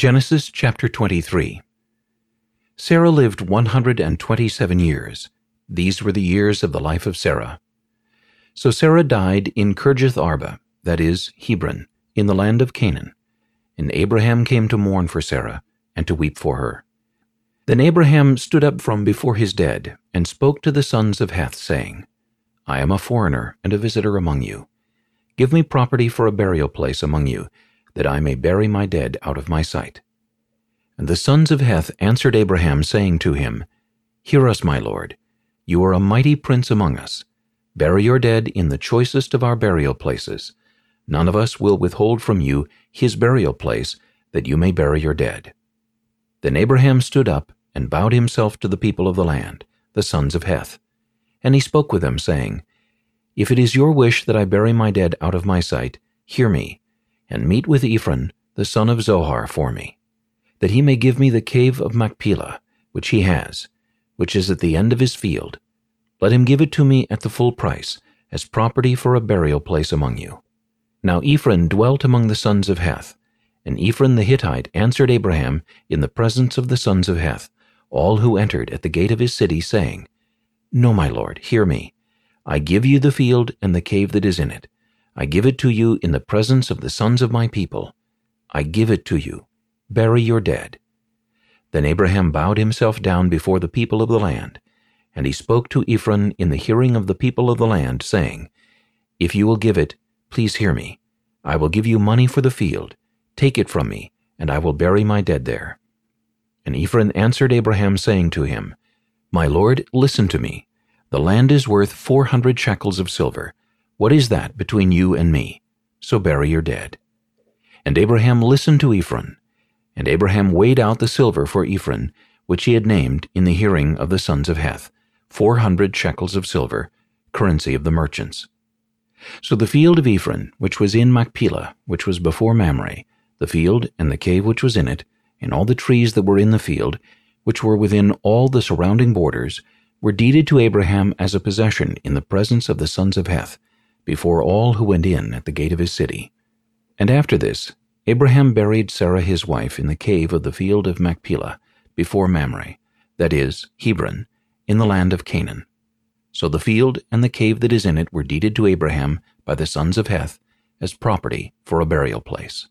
Genesis chapter 23 Sarah lived 127 years. These were the years of the life of Sarah. So Sarah died in Kirjath Arba, that is, Hebron, in the land of Canaan. And Abraham came to mourn for Sarah, and to weep for her. Then Abraham stood up from before his dead, and spoke to the sons of Heth, saying, I am a foreigner and a visitor among you. Give me property for a burial place among you, that I may bury my dead out of my sight. And the sons of Heth answered Abraham, saying to him, Hear us, my lord. You are a mighty prince among us. Bury your dead in the choicest of our burial places. None of us will withhold from you his burial place, that you may bury your dead. Then Abraham stood up and bowed himself to the people of the land, the sons of Heth. And he spoke with them, saying, If it is your wish that I bury my dead out of my sight, hear me, and meet with Ephron, the son of Zohar, for me that he may give me the cave of Machpelah, which he has, which is at the end of his field. Let him give it to me at the full price, as property for a burial place among you. Now Ephron dwelt among the sons of Heth, and Ephron the Hittite answered Abraham in the presence of the sons of Heth, all who entered at the gate of his city, saying, No, my lord, hear me. I give you the field and the cave that is in it. I give it to you in the presence of the sons of my people. I give it to you bury your dead. Then Abraham bowed himself down before the people of the land, and he spoke to Ephron in the hearing of the people of the land, saying, If you will give it, please hear me. I will give you money for the field. Take it from me, and I will bury my dead there. And Ephron answered Abraham, saying to him, My lord, listen to me. The land is worth four hundred shekels of silver. What is that between you and me? So bury your dead. And Abraham listened to Ephron, and Abraham weighed out the silver for Ephron, which he had named in the hearing of the sons of Heth, four hundred shekels of silver, currency of the merchants. So the field of Ephron, which was in Machpelah, which was before Mamre, the field and the cave which was in it, and all the trees that were in the field, which were within all the surrounding borders, were deeded to Abraham as a possession in the presence of the sons of Heth, before all who went in at the gate of his city. And after this, Abraham buried Sarah his wife in the cave of the field of Machpelah, before Mamre, that is, Hebron, in the land of Canaan. So the field and the cave that is in it were deeded to Abraham by the sons of Heth as property for a burial place.